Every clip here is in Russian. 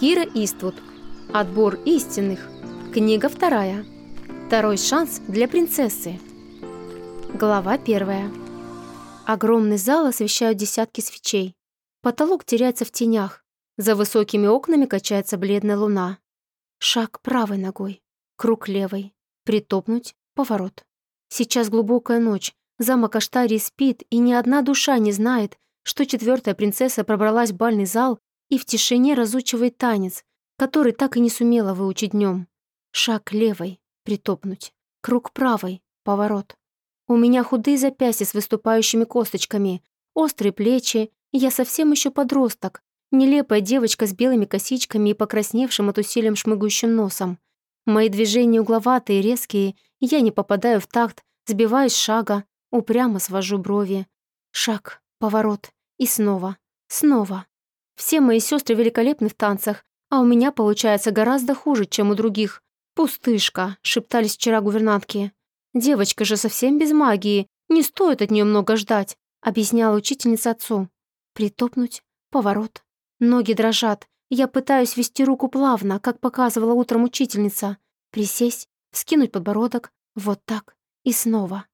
Кира Иствуд. Отбор истинных. Книга вторая. Второй шанс для принцессы. Глава первая. Огромный зал освещают десятки свечей. Потолок теряется в тенях. За высокими окнами качается бледная луна. Шаг правой ногой, круг левой, притопнуть, поворот. Сейчас глубокая ночь, замок Аштарии спит, и ни одна душа не знает, что четвертая принцесса пробралась в бальный зал и в тишине разучивает танец, который так и не сумела выучить днем. Шаг левой, притопнуть. Круг правой, поворот. У меня худые запястья с выступающими косточками, острые плечи, я совсем еще подросток, нелепая девочка с белыми косичками и покрасневшим от усилием шмыгающим носом. Мои движения угловатые, резкие, я не попадаю в такт, сбиваюсь шага, упрямо свожу брови. Шаг, поворот и снова, снова. Все мои сестры великолепны в танцах, а у меня получается гораздо хуже, чем у других. «Пустышка», — шептались вчера гувернантки. «Девочка же совсем без магии, не стоит от нее много ждать», — объясняла учительница отцу. Притопнуть, поворот. Ноги дрожат. Я пытаюсь вести руку плавно, как показывала утром учительница. Присесть, вскинуть подбородок, вот так. И снова.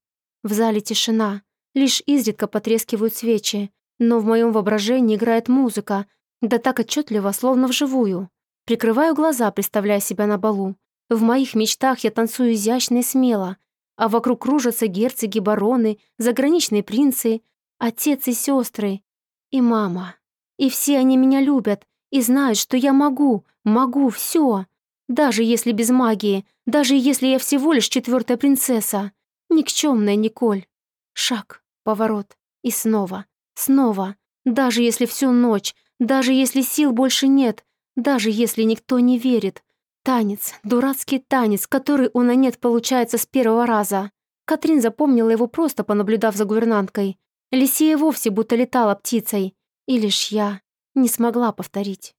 В зале тишина. Лишь изредка потрескивают свечи но в моем воображении играет музыка, да так отчетливо, словно вживую. Прикрываю глаза, представляя себя на балу. В моих мечтах я танцую изящно и смело, а вокруг кружатся герцоги, бароны, заграничные принцы, отец и сестры, и мама. И все они меня любят и знают, что я могу, могу все. Даже если без магии, даже если я всего лишь четвертая принцесса. Никчемная Николь. Шаг, поворот и снова. Снова. Даже если всю ночь, даже если сил больше нет, даже если никто не верит. Танец, дурацкий танец, который у Нанет получается с первого раза. Катрин запомнила его просто понаблюдав за гувернанткой. Лисия вовсе будто летала птицей. И лишь я не смогла повторить.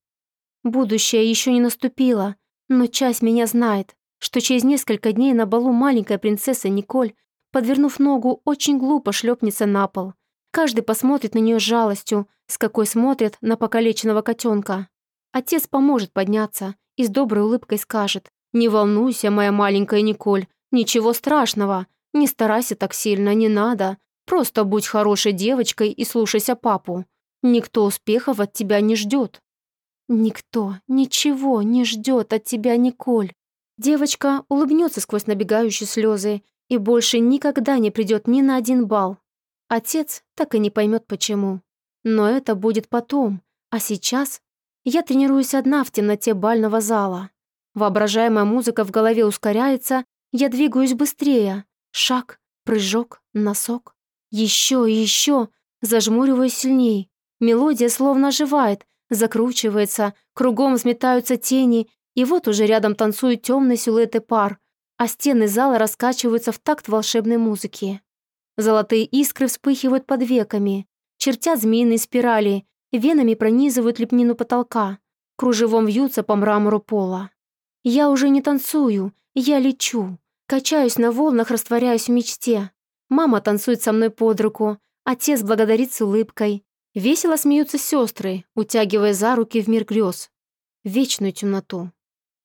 Будущее еще не наступило, но часть меня знает, что через несколько дней на балу маленькая принцесса Николь, подвернув ногу, очень глупо шлепнется на пол. Каждый посмотрит на нее с жалостью, с какой смотрят на покалеченного котенка. Отец поможет подняться и с доброй улыбкой скажет «Не волнуйся, моя маленькая Николь, ничего страшного, не старайся так сильно, не надо, просто будь хорошей девочкой и слушайся папу. Никто успехов от тебя не ждет». «Никто, ничего не ждет от тебя, Николь». Девочка улыбнется сквозь набегающие слезы и больше никогда не придет ни на один бал, Отец так и не поймет почему. Но это будет потом, а сейчас я тренируюсь одна в темноте бального зала. Воображаемая музыка в голове ускоряется, я двигаюсь быстрее. Шаг, прыжок, носок. Еще и еще, зажмуриваюсь сильней. Мелодия словно оживает, закручивается, кругом взметаются тени, и вот уже рядом танцуют темные силуэты пар, а стены зала раскачиваются в такт волшебной музыки. Золотые искры вспыхивают под веками, чертят змеиные спирали, венами пронизывают лепнину потолка, кружевом вьются по мрамору пола. Я уже не танцую, я лечу, качаюсь на волнах, растворяюсь в мечте. Мама танцует со мной под руку, отец благодарит с улыбкой. Весело смеются сестры, утягивая за руки в мир грез. Вечную темноту.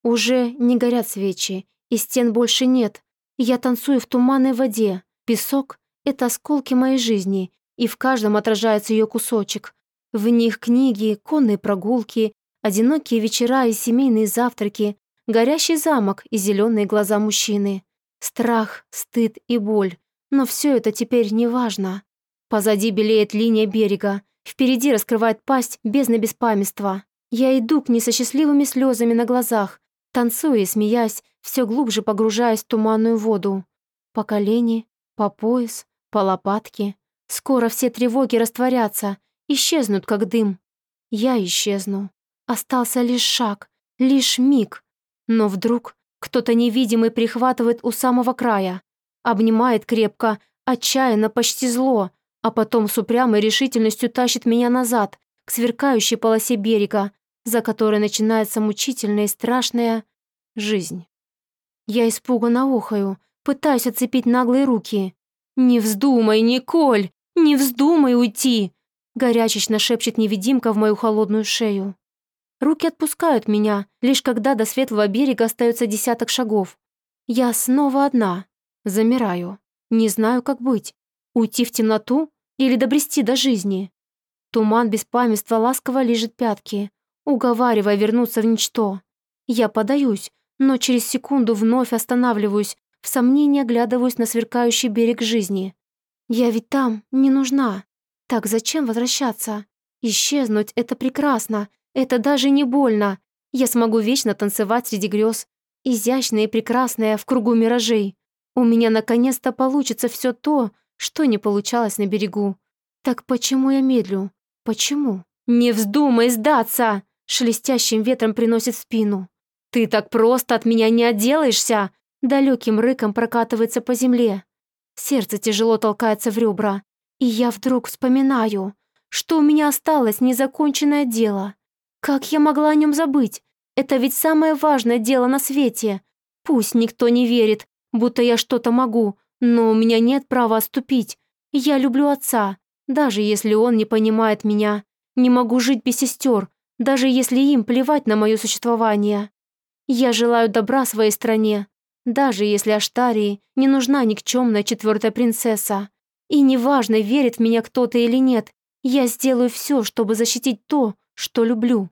Уже не горят свечи, и стен больше нет. Я танцую в туманной воде, песок это осколки моей жизни, и в каждом отражается ее кусочек. В них книги, конные прогулки, одинокие вечера и семейные завтраки, горящий замок и зеленые глаза мужчины. Страх, стыд и боль. Но все это теперь не важно. Позади белеет линия берега, впереди раскрывает пасть бездна беспамятства. Я иду к ней со счастливыми слезами на глазах, танцуя и смеясь, все глубже погружаясь в туманную воду. По колени, по пояс, по лопатке. Скоро все тревоги растворятся, исчезнут, как дым. Я исчезну. Остался лишь шаг, лишь миг. Но вдруг кто-то невидимый прихватывает у самого края, обнимает крепко, отчаянно, почти зло, а потом с упрямой решительностью тащит меня назад, к сверкающей полосе берега, за которой начинается мучительная и страшная жизнь. Я испуганно охаю, пытаюсь отцепить наглые руки. «Не вздумай, Николь! Не вздумай уйти!» Горячечно шепчет невидимка в мою холодную шею. Руки отпускают меня, лишь когда до светлого берега остается десяток шагов. Я снова одна. Замираю. Не знаю, как быть. Уйти в темноту или добрести до жизни? Туман беспамятства ласково лижет пятки, уговаривая вернуться в ничто. Я подаюсь, но через секунду вновь останавливаюсь, в сомнении оглядываюсь на сверкающий берег жизни. Я ведь там не нужна. Так зачем возвращаться? Исчезнуть — это прекрасно, это даже не больно. Я смогу вечно танцевать среди грез, изящная и прекрасная в кругу миражей. У меня наконец-то получится все то, что не получалось на берегу. Так почему я медлю? Почему? «Не вздумай сдаться!» Шелестящим ветром приносит спину. «Ты так просто от меня не отделаешься!» Далеким рыком прокатывается по земле. Сердце тяжело толкается в ребра. И я вдруг вспоминаю, что у меня осталось незаконченное дело. Как я могла о нем забыть? Это ведь самое важное дело на свете. Пусть никто не верит, будто я что-то могу, но у меня нет права отступить. Я люблю отца, даже если он не понимает меня. Не могу жить без сестер, даже если им плевать на мое существование. Я желаю добра своей стране, даже если Аштарии не нужна никчемная четвертая принцесса. И неважно, верит в меня кто-то или нет, я сделаю все, чтобы защитить то, что люблю.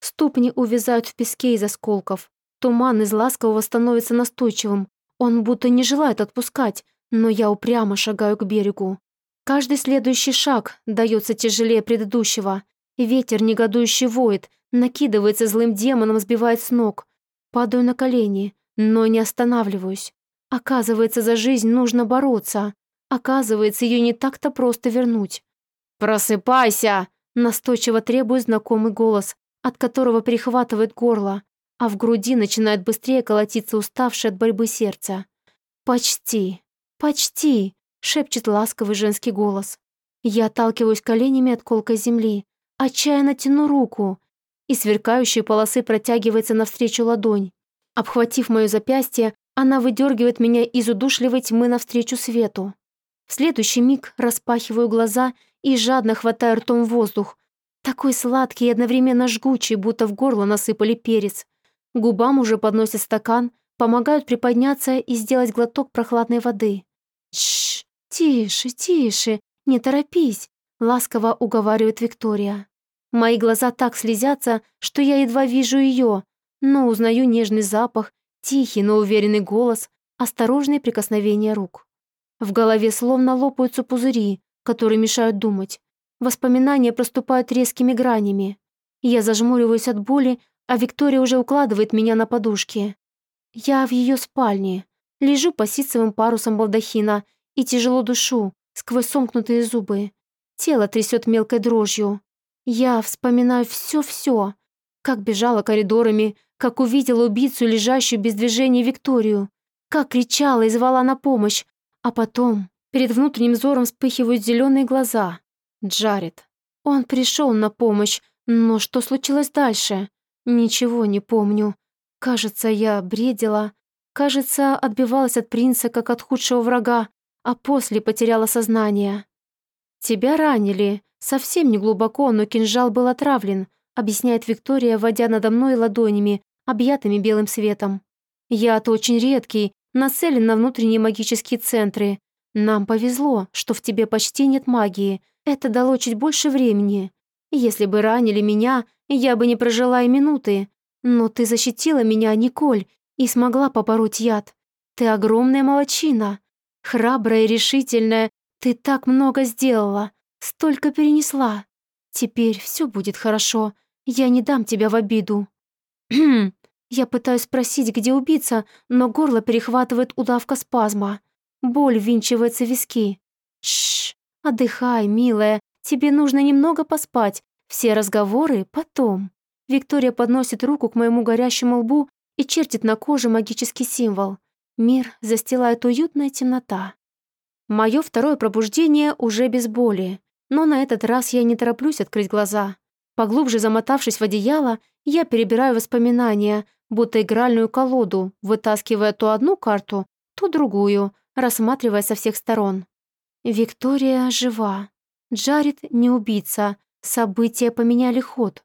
Ступни увязают в песке из осколков. Туман из ласкового становится настойчивым. Он будто не желает отпускать, но я упрямо шагаю к берегу. Каждый следующий шаг дается тяжелее предыдущего. Ветер негодующе воет, накидывается злым демоном, сбивает с ног. Падаю на колени, но не останавливаюсь. Оказывается, за жизнь нужно бороться. Оказывается, ее не так-то просто вернуть. «Просыпайся!» Настойчиво требует знакомый голос, от которого перехватывает горло, а в груди начинает быстрее колотиться уставшее от борьбы сердце. «Почти, почти!» — шепчет ласковый женский голос. Я отталкиваюсь коленями от колкой земли, отчаянно тяну руку, и сверкающие полосы протягивается навстречу ладонь. Обхватив мое запястье, она выдергивает меня из удушливой тьмы навстречу свету. В следующий миг распахиваю глаза и жадно хватаю ртом воздух, такой сладкий и одновременно жгучий, будто в горло насыпали перец. Губам уже подносят стакан, помогают приподняться и сделать глоток прохладной воды. «Тш, тише, тише, не торопись», — ласково уговаривает Виктория. Мои глаза так слезятся, что я едва вижу ее, но узнаю нежный запах, тихий, но уверенный голос, осторожные прикосновения рук. В голове словно лопаются пузыри, которые мешают думать. Воспоминания проступают резкими гранями. Я зажмуриваюсь от боли, а Виктория уже укладывает меня на подушке. Я в ее спальне. Лежу по ситцевым парусам балдахина и тяжело душу, сквозь сомкнутые зубы. Тело трясет мелкой дрожью. Я вспоминаю все-все. Как бежала коридорами, как увидела убийцу, лежащую без движения Викторию, как кричала и звала на помощь, а потом перед внутренним взором вспыхивают зеленые глаза. Джаред. Он пришел на помощь, но что случилось дальше? Ничего не помню. Кажется, я бредила. Кажется, отбивалась от принца, как от худшего врага, а после потеряла сознание. «Тебя ранили. Совсем не глубоко, но кинжал был отравлен», объясняет Виктория, водя надо мной ладонями, объятыми белым светом. «Яд очень редкий, нацелен на внутренние магические центры. Нам повезло, что в тебе почти нет магии, это дало чуть больше времени. Если бы ранили меня, я бы не прожила и минуты. Но ты защитила меня, Николь, и смогла побороть яд. Ты огромная молочина. Храбрая и решительная, ты так много сделала, столько перенесла. Теперь все будет хорошо, я не дам тебя в обиду. Я пытаюсь спросить, где убийца, но горло перехватывает удавка спазма. Боль винчивается в виски. Шш, «Отдыхай, милая, тебе нужно немного поспать. Все разговоры потом». Виктория подносит руку к моему горящему лбу и чертит на коже магический символ. Мир застилает уютная темнота. Мое второе пробуждение уже без боли, но на этот раз я не тороплюсь открыть глаза. Поглубже замотавшись в одеяло, я перебираю воспоминания, будто игральную колоду, вытаскивая то одну карту, то другую, рассматривая со всех сторон. Виктория жива. Джаред не убийца. События поменяли ход.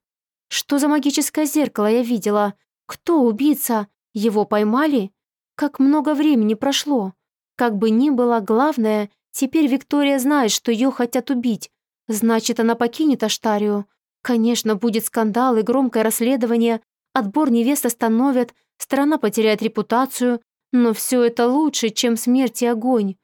Что за магическое зеркало я видела? Кто убийца? Его поймали? Как много времени прошло? Как бы ни было, главное, теперь Виктория знает, что ее хотят убить. Значит, она покинет Аштарию. Конечно, будет скандал и громкое расследование, отбор невест остановят, страна потеряет репутацию, но все это лучше, чем смерть и огонь.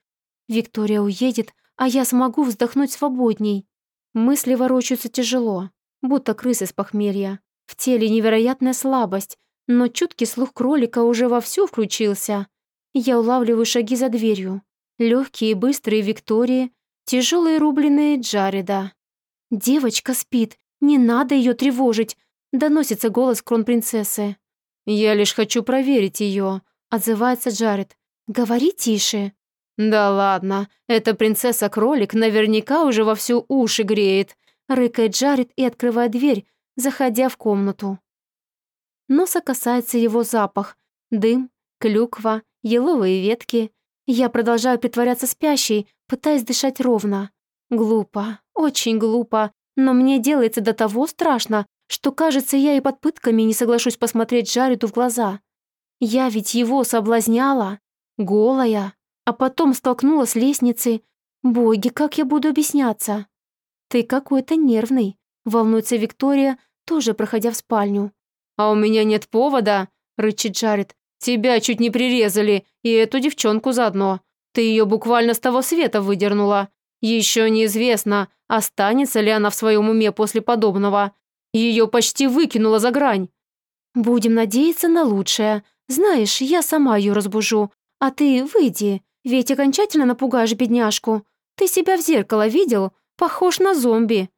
Виктория уедет, а я смогу вздохнуть свободней. Мысли ворочаются тяжело, будто крысы с похмелья. В теле невероятная слабость, но чуткий слух кролика уже вовсю включился. Я улавливаю шаги за дверью. Легкие и быстрые Виктории, тяжелые рубленые Джареда. «Девочка спит, не надо ее тревожить», — доносится голос кронпринцессы. «Я лишь хочу проверить ее», — отзывается Джаред. «Говори тише». «Да ладно, эта принцесса-кролик наверняка уже вовсю уши греет», — рыкает Джаред и открывает дверь, заходя в комнату. Носа касается его запах. Дым, клюква, еловые ветки. Я продолжаю притворяться спящей, пытаясь дышать ровно. Глупо, очень глупо, но мне делается до того страшно, что, кажется, я и под пытками не соглашусь посмотреть Джареду в глаза. Я ведь его соблазняла, голая, а потом столкнула с лестницы. Боги, как я буду объясняться? Ты какой-то нервный, волнуется Виктория, тоже проходя в спальню. А у меня нет повода, рычит Джаред. Тебя чуть не прирезали, и эту девчонку заодно. Ты ее буквально с того света выдернула. Еще неизвестно, останется ли она в своем уме после подобного. Ее почти выкинула за грань. Будем надеяться на лучшее. Знаешь, я сама ее разбужу. А ты выйди. Ведь окончательно напугаешь бедняжку. Ты себя в зеркало видел? Похож на зомби».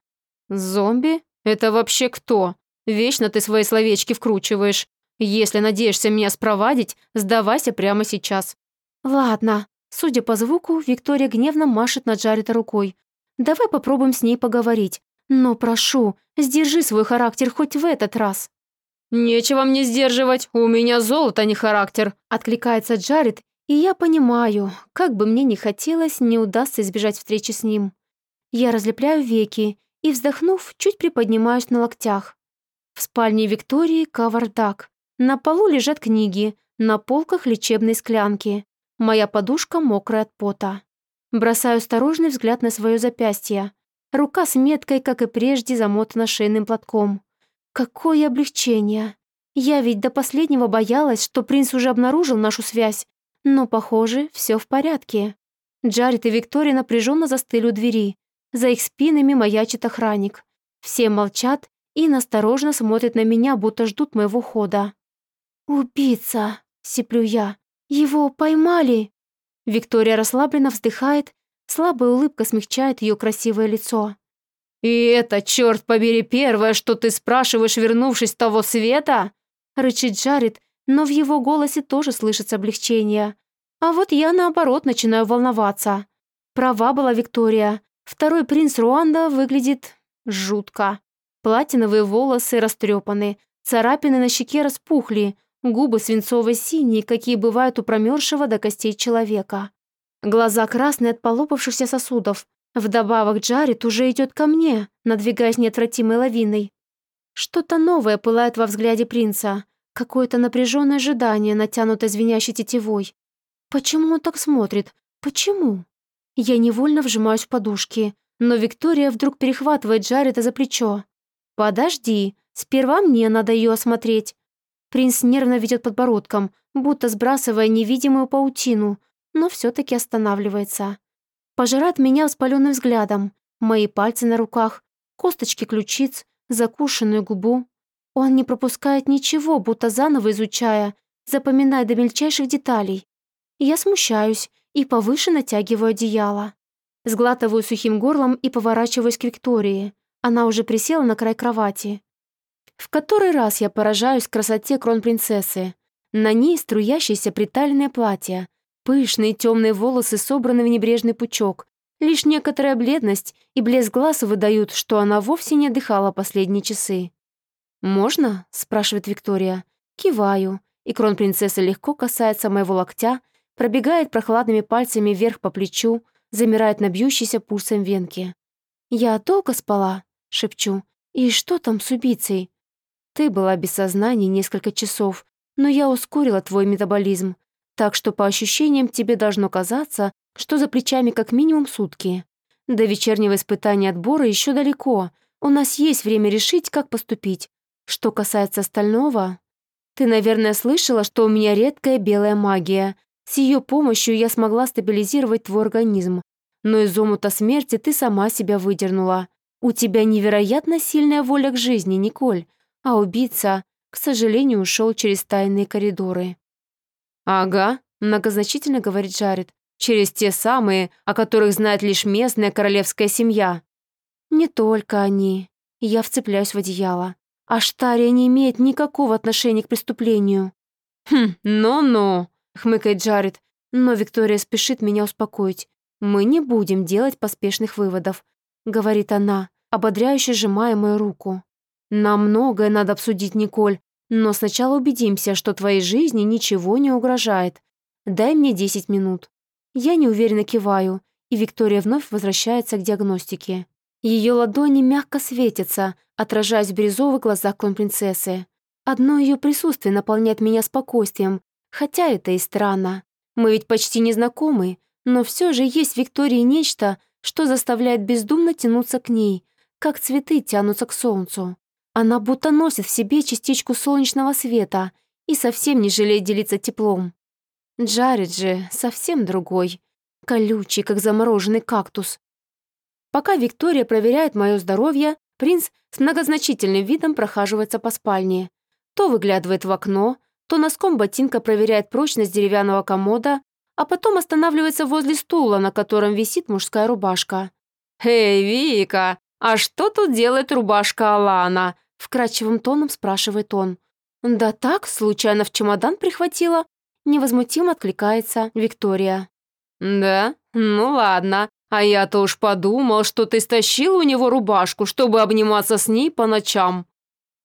«Зомби? Это вообще кто? Вечно ты свои словечки вкручиваешь. Если надеешься меня спровадить, сдавайся прямо сейчас». «Ладно». Судя по звуку, Виктория гневно машет на Джареда рукой. «Давай попробуем с ней поговорить. Но прошу, сдержи свой характер хоть в этот раз». «Нечего мне сдерживать, у меня золото, а не характер», — откликается Джаред и я понимаю, как бы мне ни хотелось, не удастся избежать встречи с ним. Я разлепляю веки и, вздохнув, чуть приподнимаюсь на локтях. В спальне Виктории кавардак. На полу лежат книги, на полках лечебные склянки. Моя подушка мокрая от пота. Бросаю осторожный взгляд на свое запястье. Рука с меткой, как и прежде, замотана шейным платком. Какое облегчение! Я ведь до последнего боялась, что принц уже обнаружил нашу связь, но, похоже, все в порядке. Джаред и Виктория напряженно застыли у двери. За их спинами маячит охранник. Все молчат и насторожно смотрят на меня, будто ждут моего хода. «Убийца!» — сиплю я. «Его поймали!» Виктория расслабленно вздыхает, слабая улыбка смягчает ее красивое лицо. «И это, черт побери, первое, что ты спрашиваешь, вернувшись с того света?» рычит Джаред, но в его голосе тоже слышится облегчение. А вот я, наоборот, начинаю волноваться. Права была Виктория. Второй принц Руанда выглядит жутко. Платиновые волосы растрепаны, царапины на щеке распухли, губы свинцово-синие, какие бывают у промерзшего до костей человека. Глаза красные от полопавшихся сосудов. Вдобавок Джаред уже идет ко мне, надвигаясь неотвратимой лавиной. Что-то новое пылает во взгляде принца. Какое-то напряженное ожидание, натянутое звенящей тетивой. Почему он так смотрит? Почему? Я невольно вжимаюсь в подушки, но Виктория вдруг перехватывает Джареда за плечо. «Подожди, сперва мне надо ее осмотреть». Принц нервно ведет подбородком, будто сбрасывая невидимую паутину, но все таки останавливается. Пожирает меня воспаленным взглядом, мои пальцы на руках, косточки ключиц, закушенную губу. Он не пропускает ничего, будто заново изучая, запоминая до мельчайших деталей. Я смущаюсь и повыше натягиваю одеяло. Сглатываю сухим горлом и поворачиваюсь к Виктории. Она уже присела на край кровати. В который раз я поражаюсь красоте кронпринцессы. На ней струящееся приталенное платье, пышные темные волосы собраны в небрежный пучок. Лишь некоторая бледность и блеск глаз выдают, что она вовсе не отдыхала последние часы. «Можно?» — спрашивает Виктория. Киваю, и кронпринцесса легко касается моего локтя, пробегает прохладными пальцами вверх по плечу, замирает на бьющейся пульсом венке. «Я долго спала?» — шепчу. «И что там с убийцей?» Ты была без сознания несколько часов, но я ускорила твой метаболизм, так что по ощущениям тебе должно казаться, что за плечами как минимум сутки. До вечернего испытания отбора еще далеко. У нас есть время решить, как поступить. Что касается остального... Ты, наверное, слышала, что у меня редкая белая магия. С ее помощью я смогла стабилизировать твой организм. Но из омута смерти ты сама себя выдернула. У тебя невероятно сильная воля к жизни, Николь. А убийца, к сожалению, ушел через тайные коридоры. «Ага», — многозначительно говорит Джаред через те самые, о которых знает лишь местная королевская семья. Не только они. Я вцепляюсь в одеяло. Аштария не имеет никакого отношения к преступлению. Хм, ну-ну, хмыкает Джаред, но Виктория спешит меня успокоить. Мы не будем делать поспешных выводов, говорит она, ободряюще сжимая мою руку. Нам многое надо обсудить, Николь, но сначала убедимся, что твоей жизни ничего не угрожает. Дай мне 10 минут. Я неуверенно киваю, и Виктория вновь возвращается к диагностике. Ее ладони мягко светятся, отражаясь в бирюзовых глазах клон-принцессы. Одно ее присутствие наполняет меня спокойствием, хотя это и странно. Мы ведь почти не знакомы, но все же есть в Виктории нечто, что заставляет бездумно тянуться к ней, как цветы тянутся к солнцу. Она будто носит в себе частичку солнечного света и совсем не жалеет делиться теплом. Джаред же совсем другой, колючий, как замороженный кактус. Пока Виктория проверяет мое здоровье, принц с многозначительным видом прохаживается по спальне. То выглядывает в окно, то носком ботинка проверяет прочность деревянного комода, а потом останавливается возле стула, на котором висит мужская рубашка. «Эй, Вика, а что тут делает рубашка Алана?» вкрадчивым тоном спрашивает он. «Да так, случайно в чемодан прихватила», Невозмутимо откликается Виктория. «Да? Ну ладно. А я-то уж подумал, что ты стащил у него рубашку, чтобы обниматься с ней по ночам».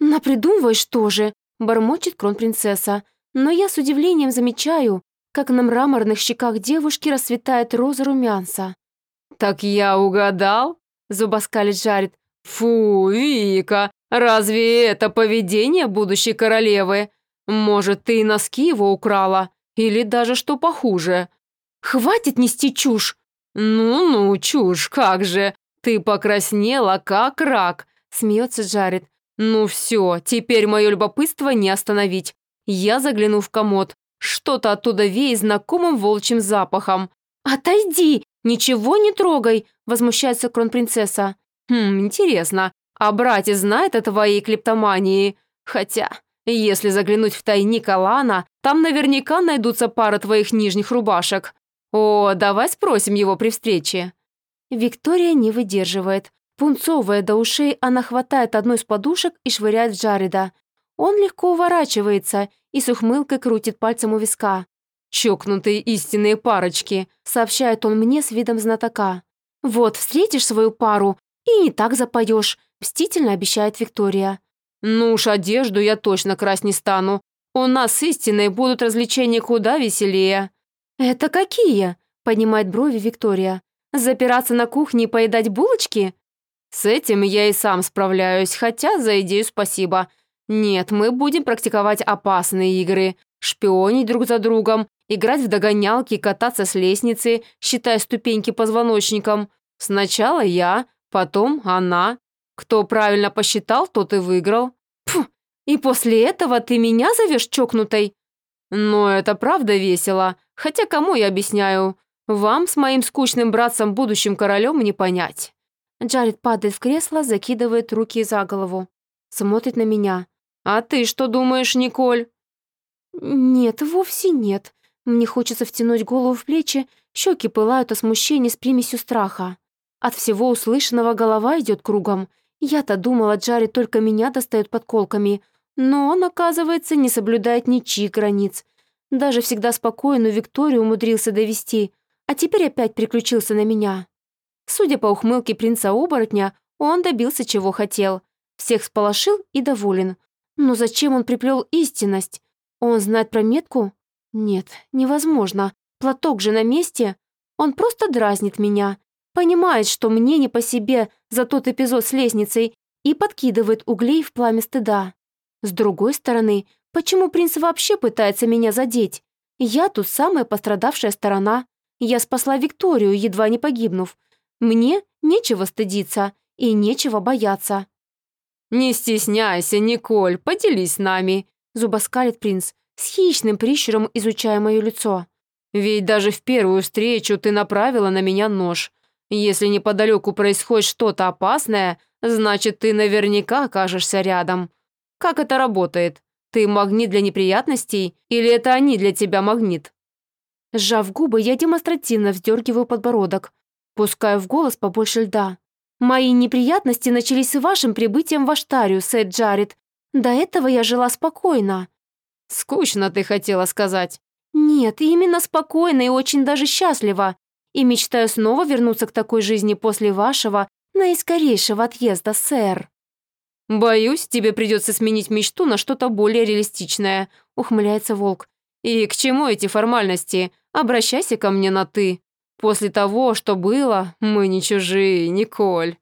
«Напридумываешь тоже», — бормочет кронпринцесса. Но я с удивлением замечаю, как на мраморных щеках девушки расцветает роза румянца. «Так я угадал?» — зубоскалит Джаред. «Фу, Вика, разве это поведение будущей королевы? Может, ты и носки его украла? Или даже что похуже?» «Хватит нести чушь!» «Ну-ну, чушь, как же! Ты покраснела, как рак!» – смеется Джаред. «Ну все, теперь мое любопытство не остановить. Я загляну в комод. Что-то оттуда веет знакомым волчьим запахом». «Отойди! Ничего не трогай!» – возмущается кронпринцесса. «Хм, интересно, а братец знает о твоей клептомании? Хотя, если заглянуть в тайник Алана, там наверняка найдутся пара твоих нижних рубашек. О, давай спросим его при встрече». Виктория не выдерживает. Пунцовая до ушей, она хватает одну из подушек и швыряет в Джареда. Он легко уворачивается и с ухмылкой крутит пальцем у виска. «Чокнутые истинные парочки», — сообщает он мне с видом знатока. «Вот, встретишь свою пару и не так запоешь», — мстительно обещает Виктория. «Ну уж одежду я точно красть не стану. У нас с истиной будут развлечения куда веселее». «Это какие?» – поднимает брови Виктория. «Запираться на кухне и поедать булочки?» «С этим я и сам справляюсь, хотя за идею спасибо. Нет, мы будем практиковать опасные игры, шпионить друг за другом, играть в догонялки, кататься с лестницы, считая ступеньки позвоночником. Сначала я, потом она, кто правильно посчитал, тот и выиграл. Фу, и после этого ты меня зовешь чокнутой? Но это правда весело. Хотя кому я объясняю? Вам с моим скучным братцем, будущим королем, не понять. Джаред падает в кресло, закидывает руки за голову. Смотрит на меня. «А ты что думаешь, Николь?» «Нет, вовсе нет. Мне хочется втянуть голову в плечи, щеки пылают от смущения с примесью страха. От всего услышанного голова идет кругом, я-то думала, Джарри только меня достает подколками, но он, оказывается, не соблюдает ничьих границ. Даже всегда спокойную Викторию умудрился довести, а теперь опять приключился на меня. Судя по ухмылке принца-оборотня, он добился чего хотел. Всех сполошил и доволен. Но зачем он приплел истинность? Он знает про метку? Нет, невозможно. Платок же на месте. Он просто дразнит меня. Понимает, что мне не по себе за тот эпизод с лестницей и подкидывает углей в пламя стыда. С другой стороны, почему принц вообще пытается меня задеть? Я тут самая пострадавшая сторона. Я спасла Викторию, едва не погибнув. Мне нечего стыдиться и нечего бояться. «Не стесняйся, Николь, поделись с нами», — зубоскалит принц, с хищным прищуром изучая мое лицо. «Ведь даже в первую встречу ты направила на меня нож. Если неподалеку происходит что-то опасное, значит, ты наверняка окажешься рядом. Как это работает? Ты магнит для неприятностей или это они для тебя магнит?» Сжав губы, я демонстративно вздергиваю подбородок, пускаю в голос побольше льда. «Мои неприятности начались с вашим прибытием в Аштарию, Сет Джаред. До этого я жила спокойно». «Скучно, ты хотела сказать». «Нет, именно спокойно и очень даже счастливо. И мечтаю снова вернуться к такой жизни после вашего наискорейшего отъезда, сэр». «Боюсь, тебе придется сменить мечту на что-то более реалистичное», — ухмыляется волк. «И к чему эти формальности? Обращайся ко мне на «ты». После того, что было, мы не чужие, Николь».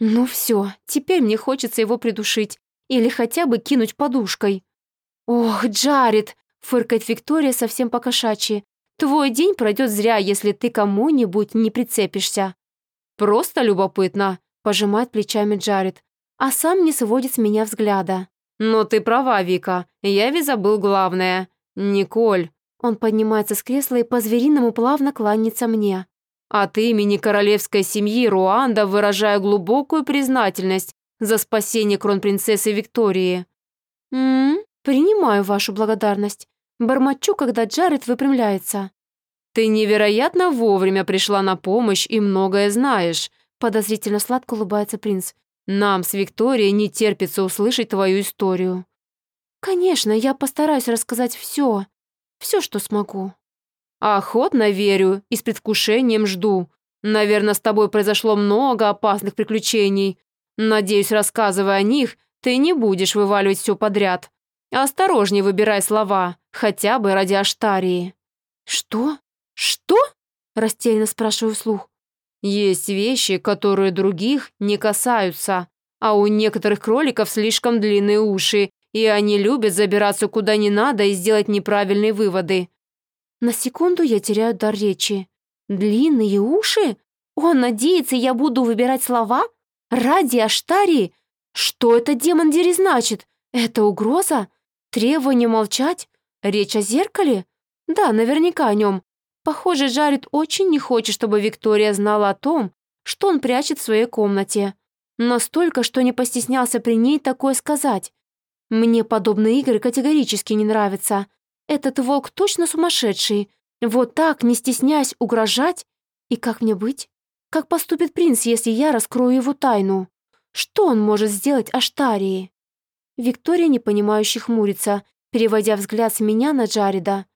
«Ну все, теперь мне хочется его придушить или хотя бы кинуть подушкой». «Ох, Джаред!» — фыркает Виктория совсем покошачьи. «Твой день пройдет зря, если ты кому-нибудь не прицепишься». «Просто любопытно», — пожимает плечами Джаред, а сам не сводит с меня взгляда. «Но ты права, Вика, я ведь забыл главное. Николь, он поднимается с кресла и по-звериному плавно кланяется мне. От имени королевской семьи Руанда выражаю глубокую признательность за спасение кронпринцессы Виктории. Ммм, принимаю вашу благодарность. Бормочу, когда Джаред выпрямляется. Ты невероятно вовремя пришла на помощь и многое знаешь, подозрительно сладко улыбается принц. Нам с Викторией не терпится услышать твою историю. Конечно, я постараюсь рассказать все. Все, что смогу». «Охотно верю и с предвкушением жду. Наверное, с тобой произошло много опасных приключений. Надеюсь, рассказывая о них, ты не будешь вываливать все подряд. Осторожней выбирай слова, хотя бы ради Аштарии». «Что? Что?» – растерянно спрашиваю вслух. «Есть вещи, которые других не касаются, а у некоторых кроликов слишком длинные уши, и они любят забираться куда не надо и сделать неправильные выводы. На секунду я теряю дар речи. Длинные уши? Он надеется, я буду выбирать слова? Ради Аштарии? Что это, демон Дери, значит? Это угроза? Требование молчать? Речь о зеркале? Да, наверняка о нем. Похоже, Джаред очень не хочет, чтобы Виктория знала о том, что он прячет в своей комнате. Настолько, что не постеснялся при ней такое сказать. Мне подобные игры категорически не нравятся. Этот волк точно сумасшедший. Вот так, не стесняясь, угрожать? И как мне быть? Как поступит принц, если я раскрою его тайну? Что он может сделать Аштарии? Виктория непонимающе хмурится, переводя взгляд с меня на Джареда.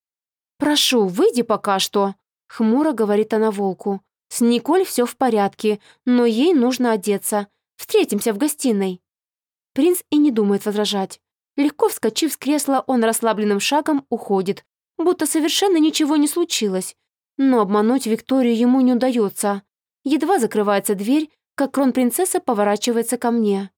«Прошу, выйди пока что», — хмуро говорит она волку. «С Николь все в порядке, но ей нужно одеться. Встретимся в гостиной». Принц и не думает возражать. Легко вскочив с кресла, он расслабленным шагом уходит, будто совершенно ничего не случилось. Но обмануть Викторию ему не удается. Едва закрывается дверь, как кронпринцесса поворачивается ко мне.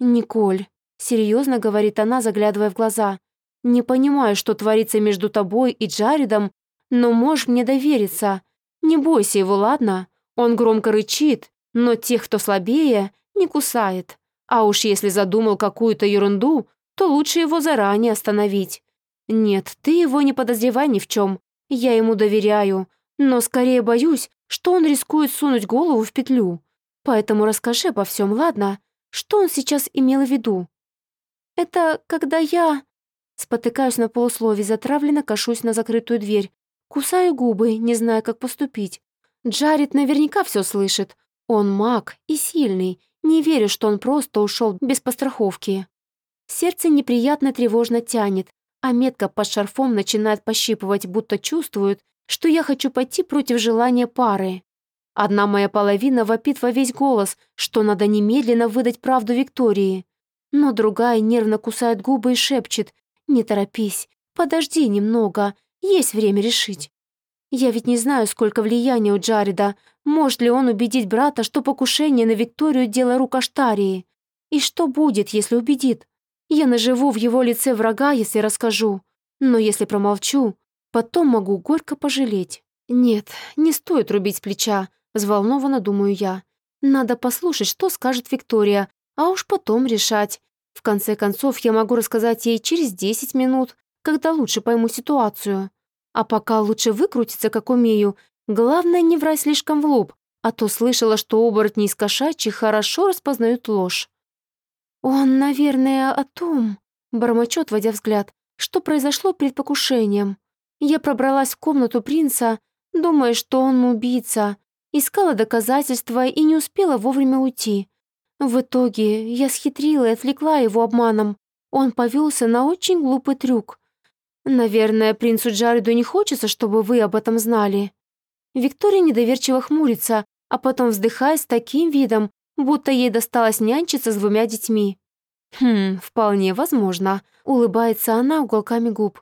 «Николь», — серьезно говорит она, заглядывая в глаза, «не понимаю, что творится между тобой и Джаредом, но можешь мне довериться. Не бойся его, ладно? Он громко рычит, но тех, кто слабее, не кусает. А уж если задумал какую-то ерунду, то лучше его заранее остановить. Нет, ты его не подозревай ни в чем. Я ему доверяю, но скорее боюсь, что он рискует сунуть голову в петлю. Поэтому расскажи обо всем, ладно? Что он сейчас имел в виду? Это когда я... Спотыкаюсь на полуслове, затравленно кашусь на закрытую дверь. Кусаю губы, не зная, как поступить. Джаред наверняка все слышит. Он маг и сильный. Не верю, что он просто ушел без постраховки. Сердце неприятно тревожно тянет, а метка под шарфом начинает пощипывать, будто чувствует, что я хочу пойти против желания пары. Одна моя половина вопит во весь голос, что надо немедленно выдать правду Виктории. Но другая нервно кусает губы и шепчет «Не торопись, подожди немного, есть время решить». Я ведь не знаю, сколько влияния у Джареда, может ли он убедить брата, что покушение на Викторию – дело рук Аштарии. И что будет, если убедит? Я наживу в его лице врага, если расскажу. Но если промолчу, потом могу горько пожалеть. Нет, не стоит рубить плеча, взволнованно думаю я. Надо послушать, что скажет Виктория, а уж потом решать. В конце концов, я могу рассказать ей через 10 минут, когда лучше пойму ситуацию. А пока лучше выкрутиться, как умею. Главное, не врать слишком в лоб, а то слышала, что оборотни из кошачьих хорошо распознают ложь. «Он, наверное, о том», — бормочет, водя взгляд, что произошло перед покушением. Я пробралась в комнату принца, думая, что он убийца, искала доказательства и не успела вовремя уйти. В итоге я схитрила и отвлекла его обманом. Он повелся на очень глупый трюк. Наверное, принцу Джареду не хочется, чтобы вы об этом знали. Виктория недоверчиво хмурится, а потом вздыхает с таким видом, будто ей досталось нянчиться с двумя детьми. «Хм, вполне возможно», — улыбается она уголками губ.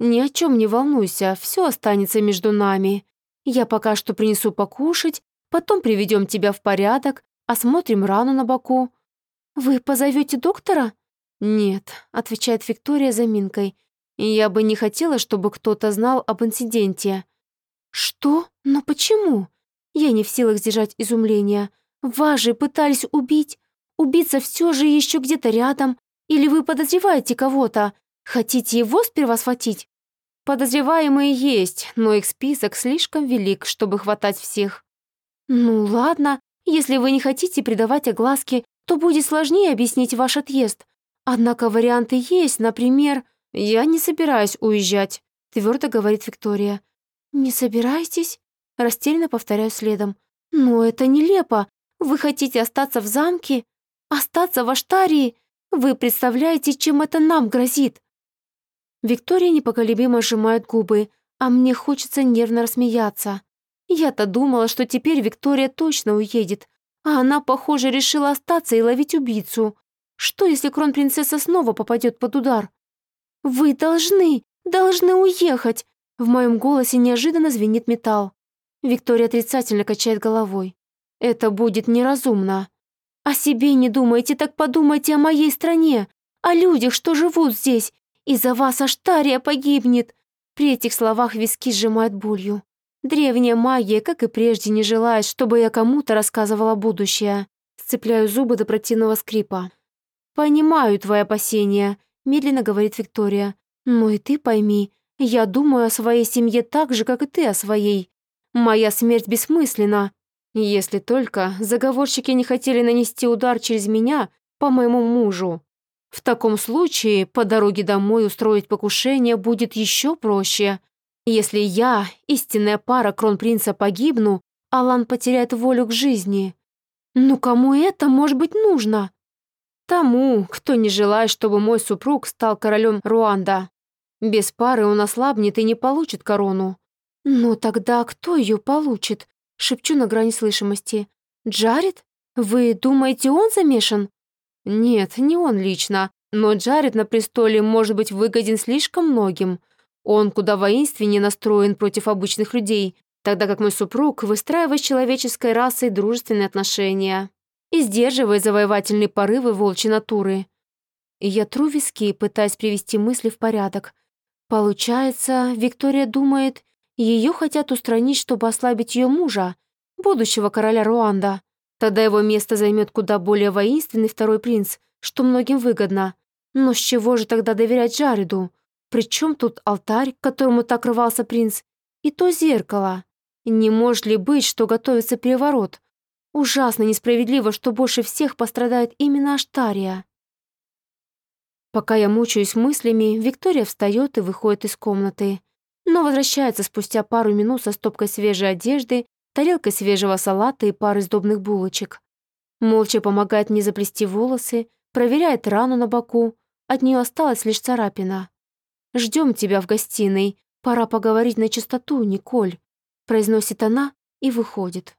«Ни о чем не волнуйся, все останется между нами. Я пока что принесу покушать, потом приведем тебя в порядок, осмотрим рану на боку». «Вы позовете доктора?» «Нет», — отвечает Виктория заминкой. «Я бы не хотела, чтобы кто-то знал об инциденте». «Что? Но почему?» Я не в силах сдержать изумления. Вас же пытались убить. Убийца все же еще где-то рядом. Или вы подозреваете кого-то? Хотите его сперва схватить? Подозреваемые есть, но их список слишком велик, чтобы хватать всех. Ну ладно, если вы не хотите придавать огласке, то будет сложнее объяснить ваш отъезд. Однако варианты есть, например... «Я не собираюсь уезжать», — твердо говорит Виктория. «Не собираетесь?» Растерянно повторяю следом. «Но это нелепо. Вы хотите остаться в замке? Остаться в Аштарии? Вы представляете, чем это нам грозит?» Виктория непоколебимо сжимает губы, а мне хочется нервно рассмеяться. Я-то думала, что теперь Виктория точно уедет, а она, похоже, решила остаться и ловить убийцу. Что, если кронпринцесса снова попадет под удар? «Вы должны, должны уехать!» В моем голосе неожиданно звенит металл. Виктория отрицательно качает головой. Это будет неразумно. О себе не думайте, так подумайте о моей стране, о людях, что живут здесь. Из-за вас Аштария погибнет. При этих словах виски сжимают болью. Древняя магия, как и прежде, не желает, чтобы я кому-то рассказывала будущее. Сцепляю зубы до противного скрипа. «Понимаю твои опасения», — медленно говорит Виктория. «Но и ты пойми, я думаю о своей семье так же, как и ты о своей. Моя смерть бессмысленна. Если только заговорщики не хотели нанести удар через меня по моему мужу. В таком случае по дороге домой устроить покушение будет еще проще. Если я, истинная пара кронпринца, погибну, Алан потеряет волю к жизни. Ну кому это может быть нужно? Тому, кто не желает, чтобы мой супруг стал королем Руанда. Без пары он ослабнет и не получит корону. «Ну тогда кто ее получит?» — шепчу на грани слышимости. «Джаред? Вы думаете, он замешан?» «Нет, не он лично, но Джаред на престоле может быть выгоден слишком многим. Он куда воинственнее настроен против обычных людей, тогда как мой супруг выстраивает с человеческой расой дружественные отношения и сдерживает завоевательные порывы волчьей натуры. Я тру виски, пытаясь привести мысли в порядок. Получается, Виктория думает, ее хотят устранить, чтобы ослабить ее мужа, будущего короля Руанда. Тогда его место займет куда более воинственный второй принц, что многим выгодно. Но с чего же тогда доверять Джареду? Причем тут алтарь, к которому так рвался принц, и то зеркало? Не может ли быть, что готовится переворот? Ужасно несправедливо, что больше всех пострадает именно Аштария. Пока я мучаюсь мыслями, Виктория встает и выходит из комнаты но возвращается спустя пару минут со стопкой свежей одежды, тарелкой свежего салата и парой сдобных булочек. Молча помогает мне заплести волосы, проверяет рану на боку, от нее осталась лишь царапина. «Ждем тебя в гостиной, пора поговорить на чистоту, Николь», произносит она и выходит.